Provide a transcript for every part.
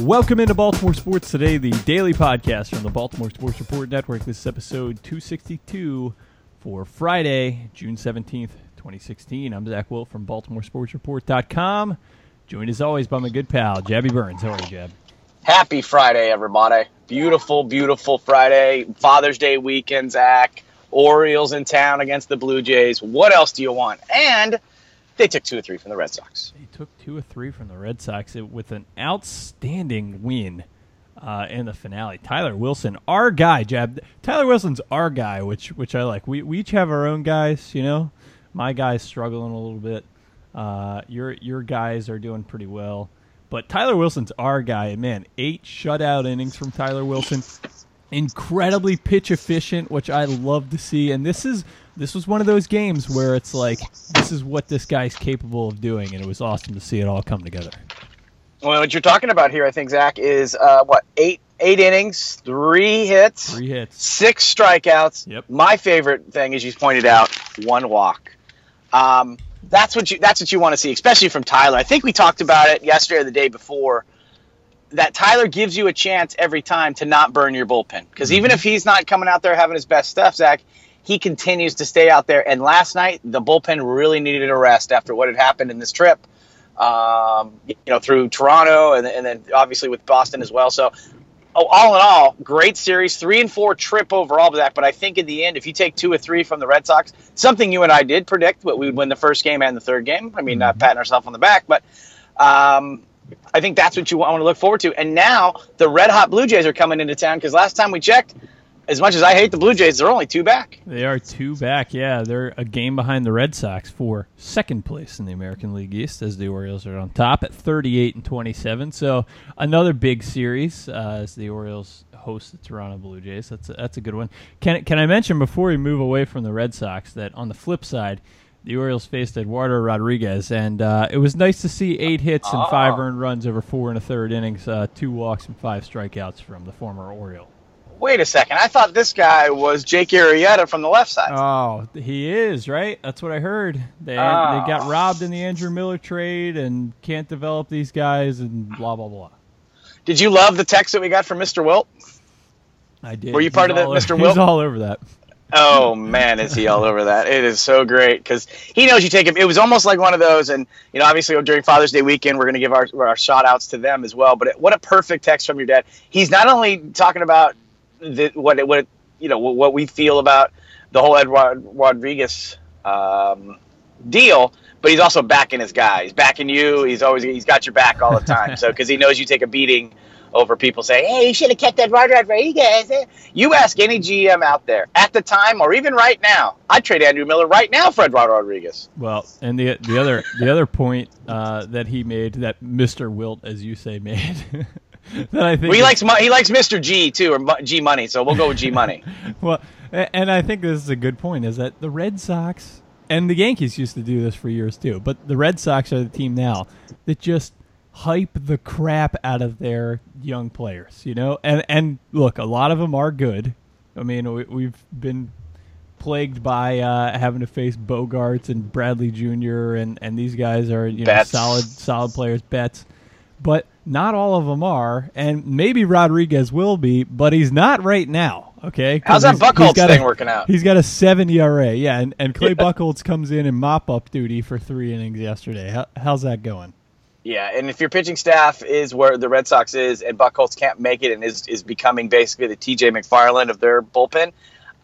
Welcome into Baltimore Sports Today, the daily podcast from the Baltimore Sports Report Network. This is episode 262 for Friday, June 17th, 2016. I'm Zach Wilt from BaltimoreSportsReport.com. Joined as always by my good pal, Jabby Burns. How are you, Jab? Happy Friday, everybody. Beautiful, beautiful Friday. Father's Day weekend, Zach. Orioles in town against the Blue Jays. What else do you want? And they took two or three from the Red Sox. They took two or three from the Red Sox with an outstanding win uh, in the finale. Tyler Wilson, our guy, Jab. Tyler Wilson's our guy, which which I like. We, we each have our own guys, you know. My guy's struggling a little bit. Uh, your your guys are doing pretty well. But Tyler Wilson's our guy. Man, eight shutout innings from Tyler Wilson. Incredibly pitch efficient, which I love to see. And this is this was one of those games where it's like this is what this guy's capable of doing, and it was awesome to see it all come together. Well, what you're talking about here, I think, Zach, is uh, what eight eight innings, three hits, three hits, six strikeouts. Yep. My favorite thing, as you pointed out, one walk. Um, that's what you that's what you want to see, especially from Tyler. I think we talked about it yesterday or the day before. That Tyler gives you a chance every time to not burn your bullpen because mm-hmm. even if he's not coming out there having his best stuff, Zach, he continues to stay out there. And last night, the bullpen really needed a rest after what had happened in this trip. Um, you know, through Toronto and, and then obviously with Boston as well. So oh, all in all, great series, three and four trip overall, Zach. But I think in the end, if you take two or three from the Red Sox, something you and I did predict, but we would win the first game and the third game. I mean, not patting ourselves on the back, but um, I think that's what you want to look forward to. And now the red hot Blue Jays are coming into town because last time we checked, as much as I hate the Blue Jays, they're only two back. They are two back. Yeah, they're a game behind the Red Sox for second place in the American League East, as the Orioles are on top at 38 and 27. So another big series uh, as the Orioles host the Toronto Blue Jays. That's a, that's a good one. Can can I mention before we move away from the Red Sox that on the flip side, the Orioles faced Eduardo Rodriguez, and uh, it was nice to see eight hits and five ah. earned runs over four and a third innings, uh, two walks and five strikeouts from the former Oriole wait a second, I thought this guy was Jake Arrieta from the left side. Oh, he is, right? That's what I heard. They, oh. they got robbed in the Andrew Miller trade and can't develop these guys and blah, blah, blah. Did you love the text that we got from Mr. Wilt? I did. Were you part of that, Mr. Wilt? He's all over that. Oh man, is he all over that? It is so great because he knows you take him. It was almost like one of those, and you know, obviously during Father's Day weekend, we're going to give our our shout outs to them as well. But it, what a perfect text from your dad. He's not only talking about the, what what you know what we feel about the whole Edward Rodriguez um, deal, but he's also backing his guy. He's backing you. He's always he's got your back all the time. so because he knows you take a beating over people saying, "Hey, you should have kept Edward Rodriguez." You ask any GM out there at the time, or even right now, I'd trade Andrew Miller right now for Edward Rodriguez. Well, and the the other the other point uh, that he made, that Mister Wilt, as you say, made. that I think well, he likes he likes Mr. G too, or G Money. So we'll go with G Money. well, and I think this is a good point: is that the Red Sox and the Yankees used to do this for years too, but the Red Sox are the team now that just hype the crap out of their young players. You know, and and look, a lot of them are good. I mean, we, have been plagued by uh, having to face Bogaerts and Bradley Jr. and and these guys are you know solid solid players. bets. but not all of them are, and maybe Rodriguez will be, but he's not right now. Okay, how's that Buchholz thing a, working out? He's got a seven ERA, yeah, and, and Clay yeah. Buchholz comes in and mop up duty for three innings yesterday. How, how's that going? Yeah, and if your pitching staff is where the Red Sox is, and Buchholz can't make it, and is is becoming basically the T.J. McFarland of their bullpen,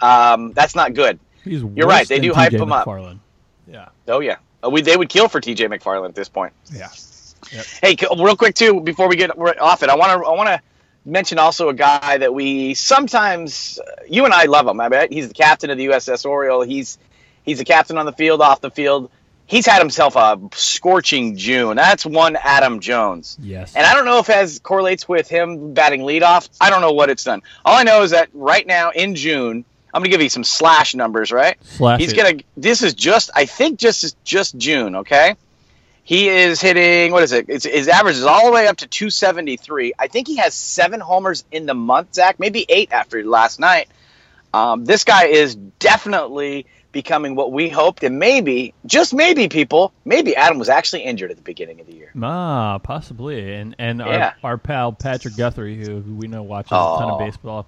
um, that's not good. He's You're right; they do hype him McFarland. up. Yeah. Oh yeah, uh, we, they would kill for T.J. McFarland at this point. Yeah. Yep. Hey, real quick too, before we get off it, I want to I want to mention also a guy that we sometimes you and I love him. I bet he's the captain of the USS Oriole. He's he's the captain on the field, off the field. He's had himself a scorching June. That's one Adam Jones. Yes. And I don't know if it has correlates with him batting leadoff. I don't know what it's done. All I know is that right now in June, I'm gonna give you some slash numbers, right? Slash He's it. gonna. This is just. I think just just June. Okay. He is hitting what is it? It's, his average is all the way up to 273. I think he has seven homers in the month, Zach. Maybe eight after last night. Um, this guy is definitely becoming what we hoped, and maybe, just maybe, people, maybe Adam was actually injured at the beginning of the year. Ah, possibly. And and Yeah. our, our pal Patrick Guthrie, who, who we know watches a ton of baseball,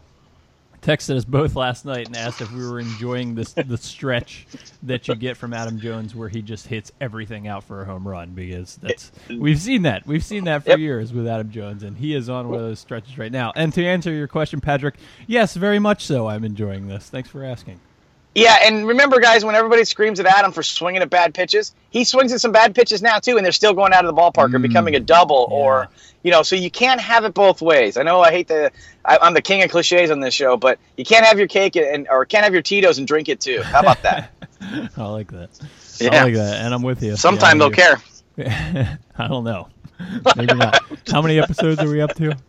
texted us both last night and asked if we were enjoying this the stretch that you get from Adam Jones, where he just hits everything out for a home run. Because that's we've seen that we've seen that for Yep. years with Adam Jones, and he is on one of those stretches right now. And to answer your question, Patrick, yes, very much so. I'm enjoying this. Thanks for asking. Yeah, and remember, guys, when everybody screams at Adam for swinging at bad pitches, he swings at some bad pitches now too, and they're still going out of the ballpark or mm. becoming a double, or you know, so you can't have it both ways. I know I hate the, I, I'm the king of cliches on this show, but you can't have your cake and or can't have your Tito's and drink it too. How about that? I like that. Yeah. I like that, and I'm with you. Sometime Yeah, they'll care. care. I don't know. Maybe not. How many episodes are we up to?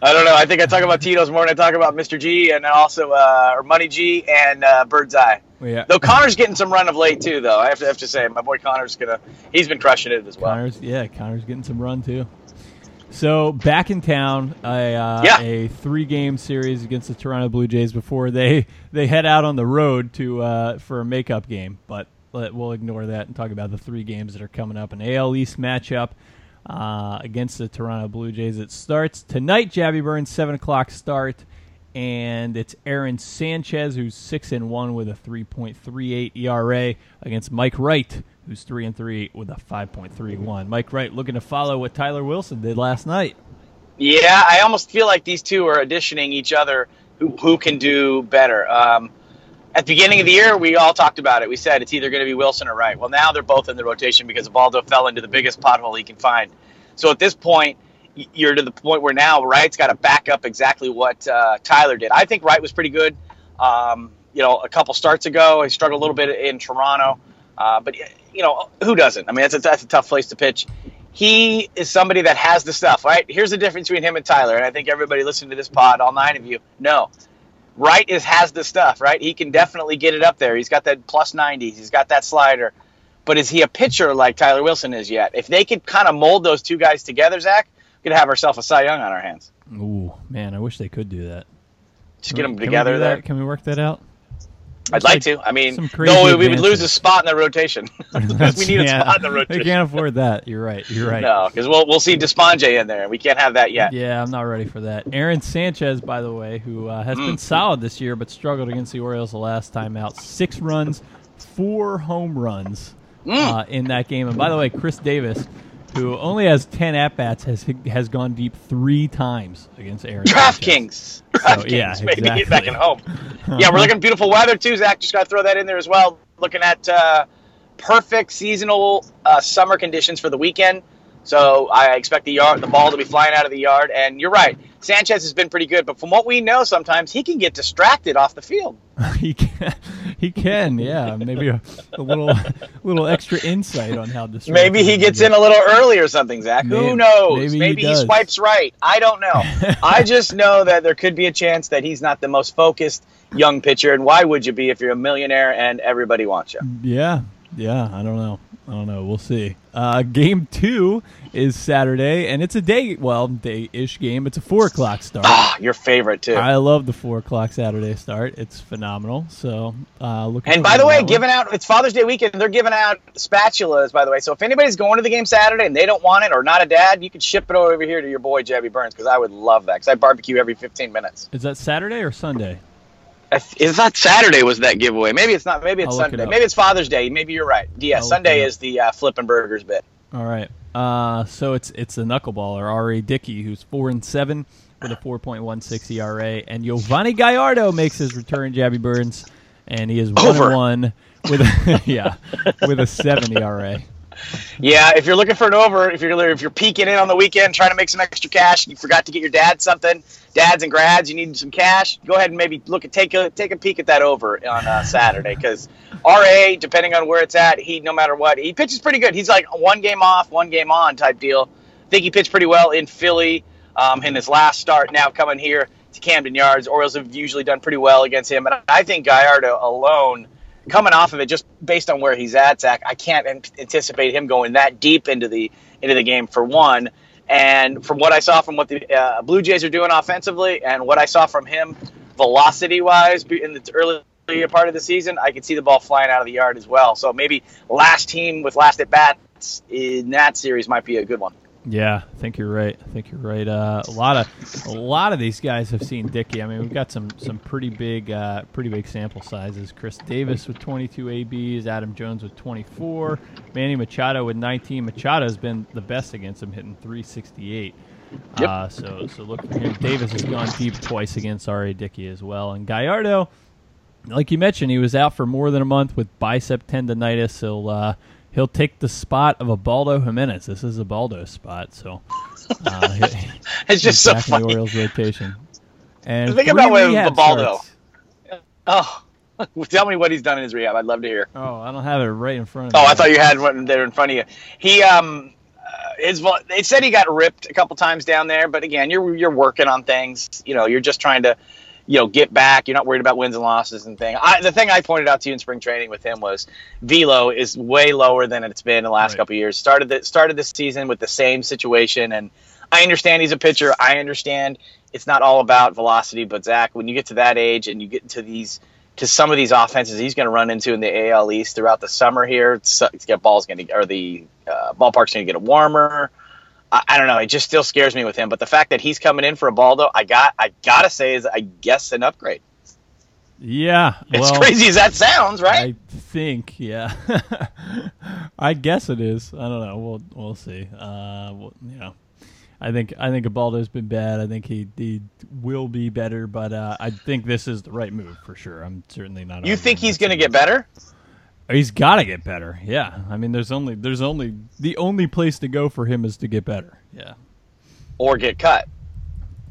I don't know. I think I talk about Tito's more than I talk about Mr. G and also uh, or Money G and uh, Bird's Eye. Yeah. Though Connor's getting some run of late too, though. I have to, have to say, my boy Connor's gonna, he's been crushing it as well. Connor's yeah, Connor's getting some run too. So back in town, a uh, Yeah. a three game series against the Toronto Blue Jays before they they head out on the road to uh, for a makeup game. But let, we'll ignore that and talk about the three games that are coming up. An AL East matchup uh, against the Toronto Blue Jays. It starts tonight. Jabby Burns seven o'clock start. And it's Aaron Sanchez, who's six and one with a 3.38 ERA, against Mike Wright, who's three and three with a 5.31. Mike Wright looking to follow what Tyler Wilson did last night. Yeah, I almost feel like these two are auditioning each other. Who who can do better? Um, at the beginning of the year, we all talked about it. We said it's either going to be Wilson or Wright. Well, now they're both in the rotation because Baldo fell into the biggest pothole he can find. So at this point, you're to the point where now Wright's got to back up exactly what uh, Tyler did. I think Wright was pretty good. Um, you know, a couple starts ago, he struggled a little bit in Toronto, uh, but you know, who doesn't? I mean, that's a, that's a tough place to pitch he is somebody that has the stuff, right? Here's the difference between him and Tyler, and I think everybody listening to this pod, all nine of you, know. Wright is has the stuff, right? He can definitely get it up there. He's got that plus 90s. He's got that slider. But is he a pitcher like Tyler Wilson is yet? If they could kind of mold those two guys together, Zach, we could have ourselves a Cy Young on our hands. Ooh, man, I wish they could do that. Just get them Can together there. that? Can we work that out? I'd like to. I mean, no, we would lose a spot in the rotation. we need a Yeah, spot in the rotation. can't afford that. You're right. You're right. No, because we'll we'll see Despaigne in there, and we can't have that yet. Yeah, I'm not ready for that. Aaron Sanchez, by the way, who uh, has Mm. been solid this year, but struggled against the Orioles the last time out. Six runs, four home runs Mm. uh, in that game. And by the way, Chris Davis, who only has ten at bats, has has gone deep three times against Aaron. DraftKings. DraftKings. yeah, Maybe exactly. get back at home. yeah, we're looking at beautiful weather too, Zach. Just got to throw that in there as well. Looking at uh, perfect seasonal uh, summer conditions for the weekend. So I expect the yard, the ball to be flying out of the yard. And you're right, Sanchez has been pretty good, but from what we know, sometimes he can get distracted off the field. he can, he can, yeah. Maybe a, a little little extra insight on how distracted Maybe he gets get. in a little early or something, Zach. Maybe- Who knows? maybe he Maybe, he, does. swipes right. I don't know. I just know that there could be a chance that he's not the most focused young pitcher. And why would you be if you're a millionaire and everybody wants you? Yeah, yeah. I don't know. I don't know. We'll see. Uh, game two is Saturday, and it's a day, well, day-ish game. It's a four o'clock start. Ah, your favorite too. I love the four o'clock Saturday start. It's phenomenal. So, uh, looking. And by the way, one. giving out it's Father's Day weekend. They're giving out spatulas. By the way, so if anybody's going to the game Saturday and they don't want it or not a dad, you can ship it over here to your boy Jabby Burns because I would love that because I barbecue every 15 minutes. is that Saturday or Sunday? It's not Saturday was that giveaway. Maybe it's not. Maybe it's I'll look it Sunday. Maybe it's Father's Day. Maybe you're right. Yeah, I'll Sunday is the uh, flipping burgers bit. All right. Uh, so it's it's the knuckleballer R.A. Dickey who's four and seven with a 4.16 ERA, and Yovani Gallardo makes his return. Jabby Burns, and he is one Over. one with a, yeah with a seven ERA. Yeah, if you're looking for an over, if you're if you're peeking in on the weekend trying to make some extra cash, you forgot to get your dad something, dads and grads, you need some cash. Go ahead and maybe look at take a take a peek at that over on uh, Saturday because RA, depending on where it's at, he no matter what, he pitches pretty good. He's like one game off, one game on type deal. I think he pitched pretty well in Philly um, in his last start. Now coming here to Camden Yards, Orioles have usually done pretty well against him, but I think Gallardo alone coming off of it just based on where he's at, Zach, I can't anticipate him going that deep into the into the game for one. And from what I saw from what the uh, Blue Jays are doing offensively, and what I saw from him velocity wise in the early part of the season, I could see the ball flying out of the yard as well. So maybe last team with last at bats in that series might be a good one. Yeah, I think you're right. I think you're right. Uh, a lot of a lot of these guys have seen Dickey. I mean, we've got some some pretty big uh, pretty big sample sizes. Chris Davis with 22 ABs, Adam Jones with 24, Manny Machado with 19. Machado has been the best against him, hitting 368. Yep. Uh, so so look for him. Davis has gone deep twice against R.A. Dickey as well, and Gallardo, like you mentioned, he was out for more than a month with bicep tendonitis. Uh, he'll take the spot of Ubaldo Jimenez. This is Ubaldo's spot, so uh, it's just so funny. The Orioles rotation. And think about what Ubaldo. Oh, tell me what he's done in his rehab. I'd love to hear. Oh, I don't have it right in front of me. Oh, I thought you had one there in front of you. He um. Uh, his, they said he got ripped a couple times down there, but again, you're you're working on things. You know, you're just trying to you know, get back. You're not worried about wins and losses and thing. I, the thing I pointed out to you in spring training with him was velo is way lower than it's been in the last right. couple years. Started the, started this season with the same situation, and I understand he's a pitcher. I understand it's not all about velocity, but Zach, when you get to that age and you get into these to some of these offenses he's going to run into in the AL East throughout the summer here, it's, it's get balls going to or the uh, ballpark's going to get warmer. I, I, don't know. It just still scares me with him. But the fact that he's coming in for a Baldo, I got I gotta say is I guess an upgrade. Yeah, well, crazy as that sounds, right? I think, yeah. I guess it is. I don't know. We'll we'll see. Uh, well, you know, I think I think Ubaldo's been bad. I think he, he will be better, but uh, I think this is the right move for sure. I'm certainly not. You think he's going to get better? He's got to get better. Yeah, I mean, there's only there's only the only place to go for him is to get better. Yeah, or get cut.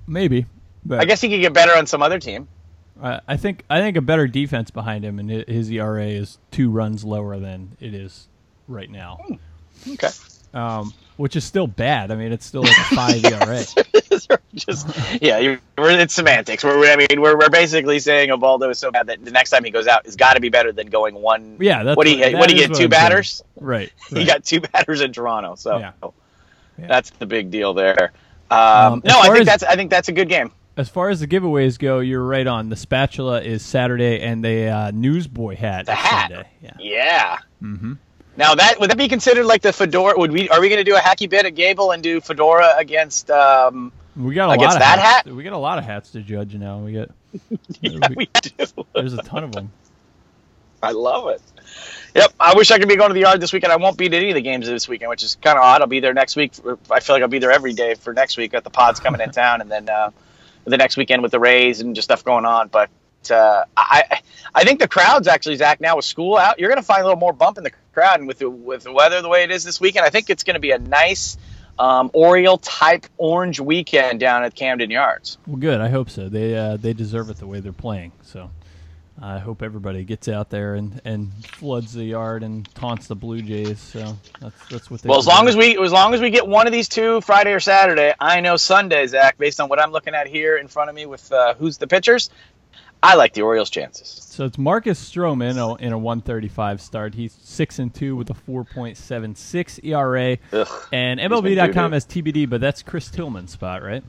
Maybe. But I guess he could get better on some other team. Uh, I think I think a better defense behind him, and his ERA is two runs lower than it is right now. Hmm. Okay. Um, which is still bad. I mean, it's still like a five ERA. Just yeah, it's semantics. We're, I mean, we're, we're basically saying Ubaldo is so bad that the next time he goes out, it's got to be better than going one. Yeah, that's what he what, what he get two I'm batters. Right, right, He got two batters in Toronto, so yeah. Yeah. that's the big deal there. Um, um, no, I think as, that's I think that's a good game. As far as the giveaways go, you're right on. The spatula is Saturday, and the uh, newsboy hat. The hat. Sunday. Yeah. Yeah. Mm-hmm. Now that would that be considered like the fedora? Would we are we going to do a hacky bit at Gable and do fedora against? Um, we got a against lot of that hats. hat. We got a lot of hats to judge now. We got. yeah, we, we do. There's a ton of them. I love it. Yep, I wish I could be going to the yard this weekend. I won't be at any of the games this weekend, which is kind of odd. I'll be there next week. I feel like I'll be there every day for next week. Got the pods coming in town, and then uh, the next weekend with the Rays and just stuff going on. But uh, I I think the crowds actually, Zach, now with school out, you're going to find a little more bump in the crowd, and with the, with the weather the way it is this weekend, I think it's going to be a nice um, Oriole type orange weekend down at Camden Yards. Well, good. I hope so. They uh, they deserve it the way they're playing. So I hope everybody gets out there and, and floods the yard and taunts the Blue Jays. So that's that's what they. Well, as long as we as long as we get one of these two Friday or Saturday, I know Sunday, Zach. Based on what I'm looking at here in front of me with uh, who's the pitchers, I like the Orioles' chances. So it's Marcus Stroman in a 135 start. He's six and two with a 4.76 ERA. Ugh, and MLB.com has TBD, but that's Chris Tillman's spot, right?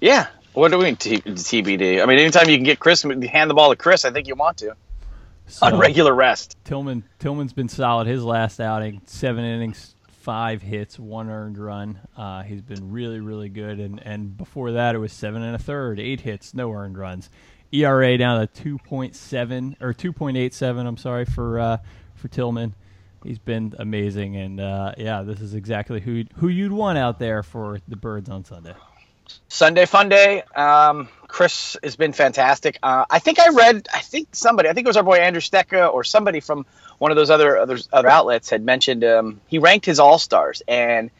Yeah. What do we mean T- TBD? I mean, anytime you can get Chris, hand the ball to Chris, I think you want to. So on regular rest. Tillman Tillman's been solid. His last outing, seven innings, five hits, one earned run. Uh, he's been really, really good. And and before that, it was seven and a third, eight hits, no earned runs. ERA down to 2.7 or 2.87. I'm sorry for uh, for Tillman. He's been amazing, and uh, yeah, this is exactly who who you'd want out there for the Birds on Sunday. Sunday fun day. Um, Chris has been fantastic. Uh, I think I read, I think somebody, I think it was our boy Andrew Stetka or somebody from one of those other other, other outlets had mentioned um, he ranked his all stars, and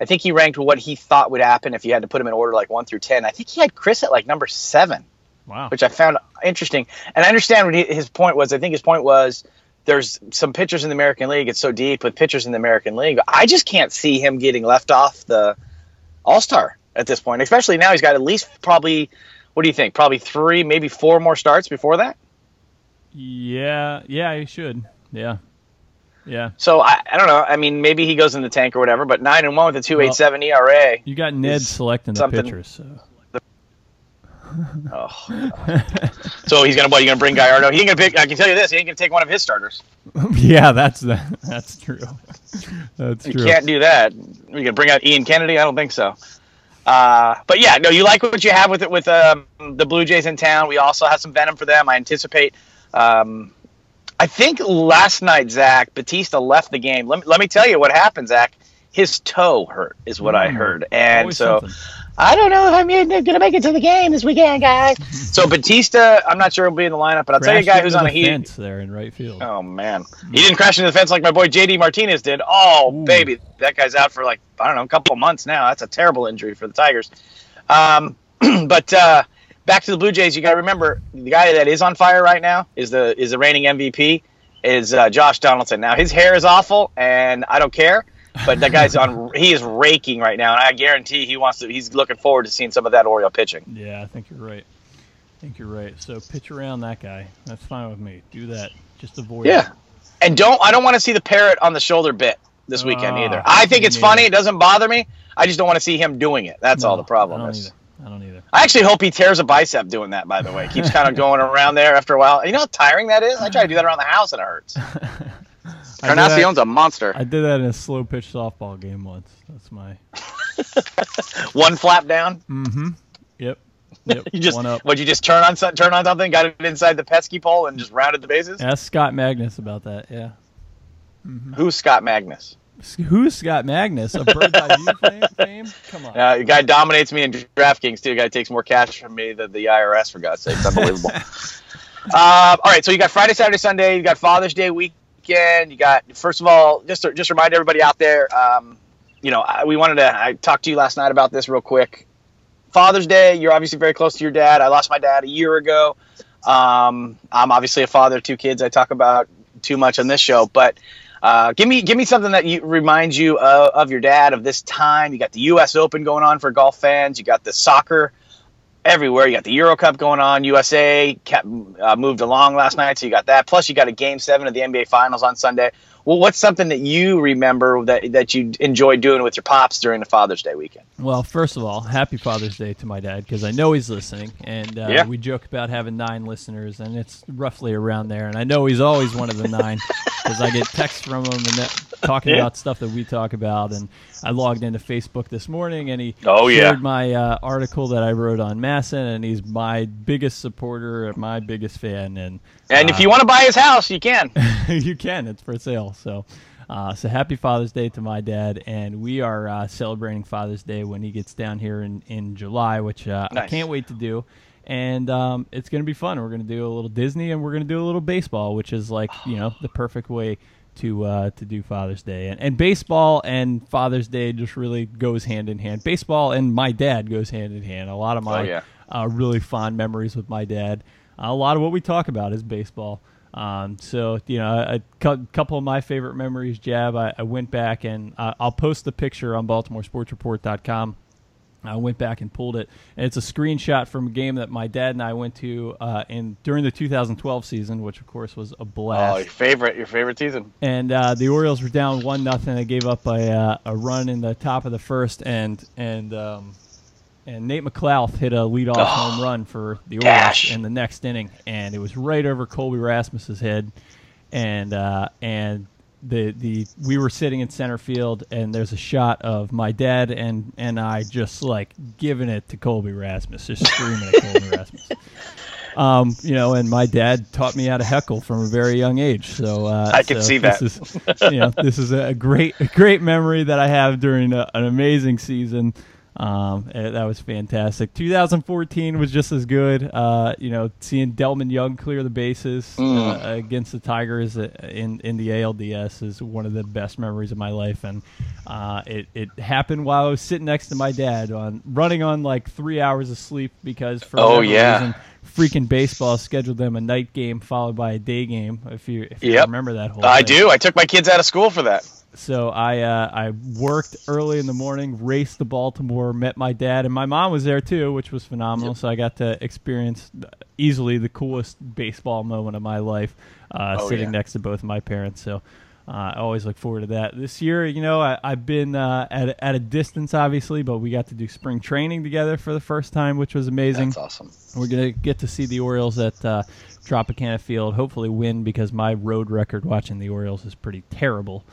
I think he ranked what he thought would happen if you had to put him in order like one through ten. I think he had Chris at like number seven. Wow. Which I found interesting. And I understand what he, his point was. I think his point was there's some pitchers in the American League. It's so deep with pitchers in the American League. I just can't see him getting left off the All Star at this point, especially now he's got at least probably, what do you think? Probably three, maybe four more starts before that? Yeah. Yeah, he should. Yeah. Yeah. So I, I don't know. I mean, maybe he goes in the tank or whatever, but nine and one with a two eight seven ERA. You got Ned selecting the pitchers. So. Oh. so he's gonna what? You gonna bring Gallardo? He ain't gonna pick. I can tell you this: he ain't gonna take one of his starters. yeah, that's that's true. That's You true. can't do that. You gonna bring out Ian Kennedy? I don't think so. Uh, but yeah, no, you like what you have with it with um, the Blue Jays in town. We also have some venom for them. I anticipate. Um, I think last night, Zach Bautista left the game. Let me, let me tell you what happened, Zach. His toe hurt, is what I Mm. heard, and Always so something. I don't know if I'm going to make it to the game this weekend, guys. so Bautista, I'm not sure he'll be in the lineup, but I'll tell you a guy who's on a the heat. fence there in right field. Oh man, he didn't crash into the fence like my boy JD Martinez did. Oh Ooh. baby, that guy's out for like I don't know, a couple of months now. That's a terrible injury for the Tigers. Um, but uh, back to the Blue Jays, you got to remember the guy that is on fire right now is the is the reigning MVP is uh, Josh Donaldson. Now his hair is awful, and I don't care. But that guy's on. He is raking right now, and I guarantee he wants to. He's looking forward to seeing some of that Oriole pitching. Yeah, I think you're right. I think you're right. So pitch around that guy. That's fine with me. Do that. Just avoid. Yeah. And don't I don't want to see the parrot on the shoulder bit this weekend Ah, either. I think it's funny. It doesn't bother me. I just don't want to see him doing it. That's No, all the problem I don't is. either. I don't either. I actually hope he tears a bicep doing that. By the way, keeps kind of going around there after a while. You know how tiring that is. I try to do that around the house and it hurts. I did, that, Carnacion's a monster. I did that in a slow pitch softball game once. That's my. One flap down. Mm-hmm. Yep. Yep. You just one up. would you just turn on turn on something, got it inside the pesky pole, and just rounded the bases? Ask Scott Magnus about that. Yeah. Who's Scott Magnus? Who's Scott Magnus? A bird's eye view fame, fame? Come on. Uh, the guy dominates me in DraftKings too. The guy takes more cash from me than the IRS. For God's sake, it's unbelievable. uh, all right, so you got Friday, Saturday, Sunday. You got Father's Day weekend. You got first of all, just to, just remind everybody out there. Um, you know, I, we wanted to. I talked to you last night about this real quick. Father's Day. You're obviously very close to your dad. I lost my dad a year ago. Um, I'm obviously a father of two kids. I talk about too much on this show, but uh, give me give me something that you, reminds you of, of your dad of this time. You got the U.S. Open going on for golf fans. You got the soccer everywhere. You got the Euro Cup going on. USA kept, uh, moved along last night, so you got that. Plus, you got a Game Seven of the NBA Finals on Sunday. Well, what's something that you remember that that you enjoyed doing with your pops during the Father's Day weekend? Well, first of all, happy Father's Day to my dad because I know he's listening, and uh, Yeah. we joke about having nine listeners, and it's roughly around there. And I know he's always one of the nine because I get texts from him and that, talking Yeah. about stuff that we talk about. And I logged into Facebook this morning, and he Oh, yeah. shared my uh, article that I wrote on Masson, and he's my biggest supporter, my biggest fan, and And uh, if you want to buy his house, you can. you can. It's for sale. So, uh, so happy Father's Day to my dad, and we are uh, celebrating Father's Day when he gets down here in in July, which uh, I can't wait to do. And um, it's going to be fun. We're going to do a little Disney, and we're going to do a little baseball, which is like you know the perfect way to uh, to do Father's Day. And, and baseball and Father's Day just really goes hand in hand. Baseball and my dad goes hand in hand. A lot of my Oh, yeah. uh, really fond memories with my dad. a lot of what we talk about is baseball. Um, so you know, a, cou- couple of my favorite memories, Jab. I, I went back and uh, I'll post the picture on BaltimoreSportsReport.com. I went back and pulled it, and it's a screenshot from a game that my dad and I went to uh, in during the 2012 season, which of course was a blast Oh, your favorite, your favorite season. and uh, the Orioles were down one nothing. They gave up a uh, a run in the top of the first, and and um, and Nate McLouth hit a leadoff Oh, home run for the Orioles in the next inning, and it was right over Colby Rasmus's head, and uh, and the the we were sitting in center field, and there's a shot of my dad and and I just like giving it to Colby Rasmus, just screaming at Colby Rasmus. Um, you know, and my dad taught me how to heckle from a very young age. So uh, I can so see this that. Is, you know, this is a great, a great memory that I have during a, an amazing season. Um, eh, that was fantastic. 2014 was just as good. Uh, you know, seeing Delmon Young clear the bases Mm. uh, against the Tigers uh, in in the ALDS is one of the best memories of my life, and uh, it it happened while I was sitting next to my dad on running on like three hours of sleep because for Oh, yeah. reason, freaking baseball scheduled them a night game followed by a day game. If you if you Yep. remember that whole, I thing. do. I took my kids out of school for that. So I uh, I worked early in the morning, raced to Baltimore, met my dad, and my mom was there too, which was phenomenal. So I got to experience easily the coolest baseball moment of my life, uh, Oh, sitting yeah. next to both of my parents. So Uh, I always look forward to that. This year, you know, I, have been uh, at at a distance, obviously, but we got to do spring training together for the first time, which was amazing. That's awesome. We're gonna get to see the Orioles at uh, Tropicana Field. Hopefully, win because my road record watching the Orioles is pretty terrible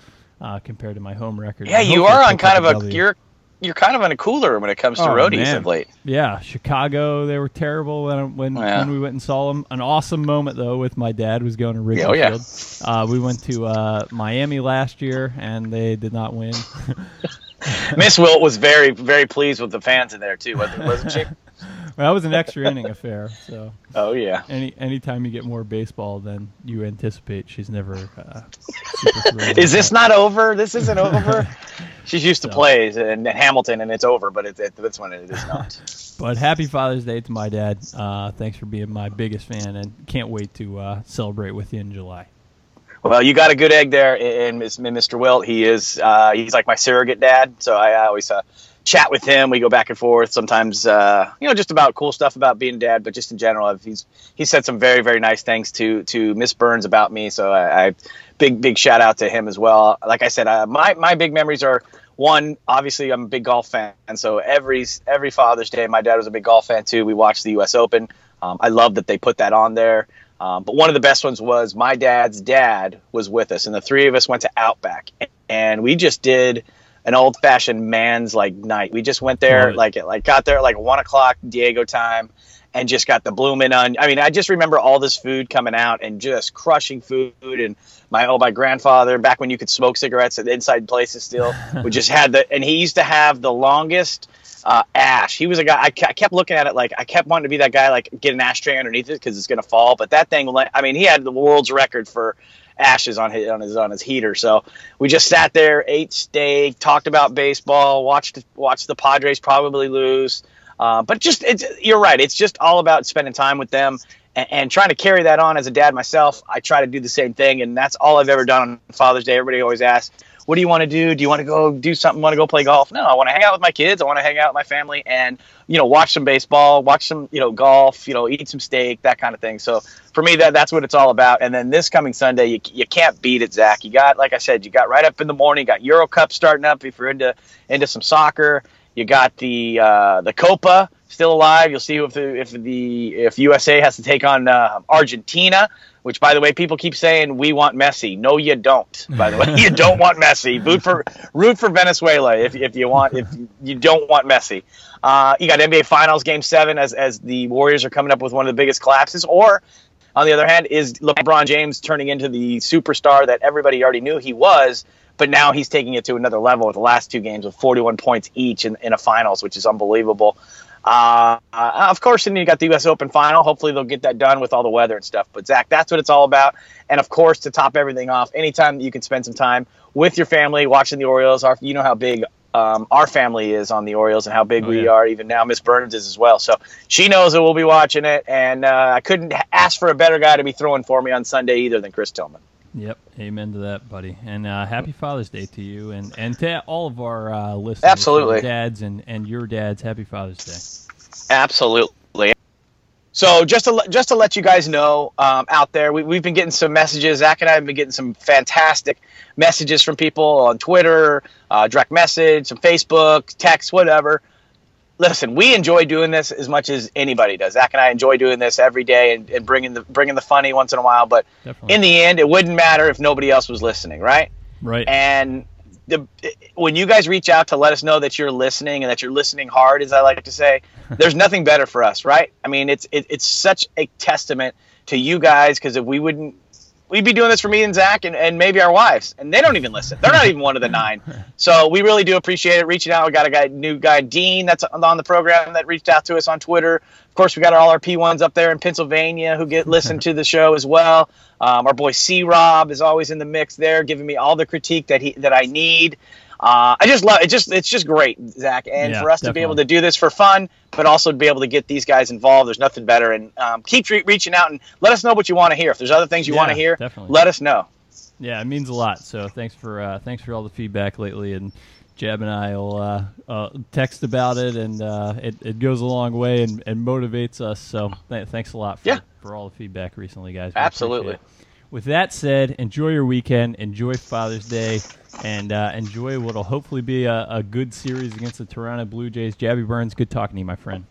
uh, compared to my home record. Yeah, you are on kind of a you're you're kind of on a cooler when it comes to oh, roadies of late. Yeah, Chicago, they were terrible when when, yeah. when we went and saw them. An awesome moment though with my dad was going to Wrigley oh, yeah. Field. Uh, we went to uh, Miami last year and they did not win. Miss Wilt was very very pleased with the fans in there too, wasn't she? well, that was an extra inning affair. So. Oh yeah. Any anytime you get more baseball than you anticipate, she's never. Uh, Is this not over? This isn't over. she's used to so. plays in Hamilton, and it's over. But it's it, this one it is not. but happy Father's Day to my dad. Uh, thanks for being my biggest fan, and can't wait to uh, celebrate with you in July. Well, you got a good egg there and Mr. Wilt. He is uh, he's like my surrogate dad, so I always uh, chat with him. We go back and forth sometimes, uh, you know, just about cool stuff about being dad, but just in general, he's he said some very very nice things to to Miss Burns about me. So I, I, big big shout out to him as well. Like I said, uh, my my big memories are one. Obviously, I'm a big golf fan, and so every every Father's Day, my dad was a big golf fan too. We watched the U.S. Open. Um, I love that they put that on there. Um, but one of the best ones was my dad's dad was with us, and the three of us went to Outback, and we just did an old fashioned man's like night. We just went there, right. like it, like got there at like one o'clock Diego time, and just got the blooming on. I mean, I just remember all this food coming out and just crushing food. And my oh, my grandfather back when you could smoke cigarettes at inside places still, we just had the and he used to have the longest. Uh, ash. He was a guy. I, I kept looking at it like I kept wanting to be that guy, like get an ashtray underneath it because it's gonna fall. But that thing, I mean, he had the world's record for ashes on his on his on his heater. So we just sat there, ate steak, talked about baseball, watched watched the Padres probably lose. Uh, but just it's you're right. It's just all about spending time with them and, and, trying to carry that on as a dad myself. I try to do the same thing, and that's all I've ever done on Father's Day. Everybody always asks, what do you want to do? Do you want to go do something? Want to go play golf? No, I want to hang out with my kids. I want to hang out with my family and, you know, watch some baseball, watch some, you know, golf, you know, eat some steak, that kind of thing. So for me, that that's what it's all about. And then this coming Sunday, you, you can't beat it, Zach. You got, like I said, you got right up in the morning, got Euro Cup starting up if you're into, into some soccer. You got the, uh, the Copa still alive. You'll see if the, if the, if USA has to take on uh, Argentina which by the way, people keep saying we want Messi. No, you don't. By the way, you don't want Messi. Root for root for Venezuela if, if you want if you don't want Messi. Uh, you got NBA Finals Game Seven as as the Warriors are coming up with one of the biggest collapses. Or on the other hand, is LeBron James turning into the superstar that everybody already knew he was, but now he's taking it to another level with the last two games with 41 points each in, in a finals, which is unbelievable. Uh, of course, then you got the U.S. Open final. Hopefully, they'll get that done with all the weather and stuff. But Zach, that's what it's all about. And of course, to top everything off, anytime you can spend some time with your family watching the Orioles, our, you know how big um, our family is on the Orioles and how big oh, we yeah. are. Even now, Miss Burns is as well. So she knows that we'll be watching it, and uh, I couldn't ask for a better guy to be throwing for me on Sunday either than Chris Tillman. Yep, amen to that, buddy. And uh, happy Father's Day to you and, and to all of our uh, listeners, absolutely, dads and, and your dads. Happy Father's Day. Absolutely. So just to just to let you guys know um, out there, we, have been getting some messages. Zach and I have been getting some fantastic messages from people on Twitter, uh, direct message, some Facebook, text, whatever. Listen, we enjoy doing this as much as anybody does. Zach and I enjoy doing this every day and, and bringing the bringing the funny once in a while. But Definitely. in the end, it wouldn't matter if nobody else was listening, right? Right. And the when you guys reach out to let us know that you're listening and that you're listening hard, as I like to say, there's nothing better for us, right? I mean, it's it, it's such a testament to you guys because if we wouldn't we'd be doing this for me and Zach and, and maybe our wives, and they don't even listen. They're not even one of the nine. So we really do appreciate it. Reaching out, we got a guy, new guy, Dean, that's on the program that reached out to us on Twitter. Of course, we got all our P1s up there in Pennsylvania who get listened to the show as well. Um, our boy C Rob is always in the mix there, giving me all the critique that he that I need. Uh, I just love it. Just it's just great, Zach, and yeah, for us definitely. to be able to do this for fun, but also to be able to get these guys involved. There's nothing better, and um, keep re- reaching out and let us know what you want to hear. If there's other things you yeah, want to hear, definitely. let us know. Yeah, it means a lot. So thanks for uh, thanks for all the feedback lately, and Jeb and I will uh, uh, text about it, and uh, it, it goes a long way and, and motivates us. So th- thanks a lot for, yeah. for all the feedback recently, guys. We Absolutely. With that said, enjoy your weekend, enjoy Father's Day, and uh, enjoy what'll hopefully be a, a good series against the Toronto Blue Jays. Jabby Burns, good talking to you, my friend.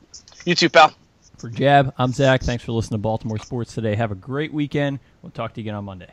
You too, pal. For Jab, I'm Zach. Thanks for listening to Baltimore Sports today. Have a great weekend. We'll talk to you again on Monday.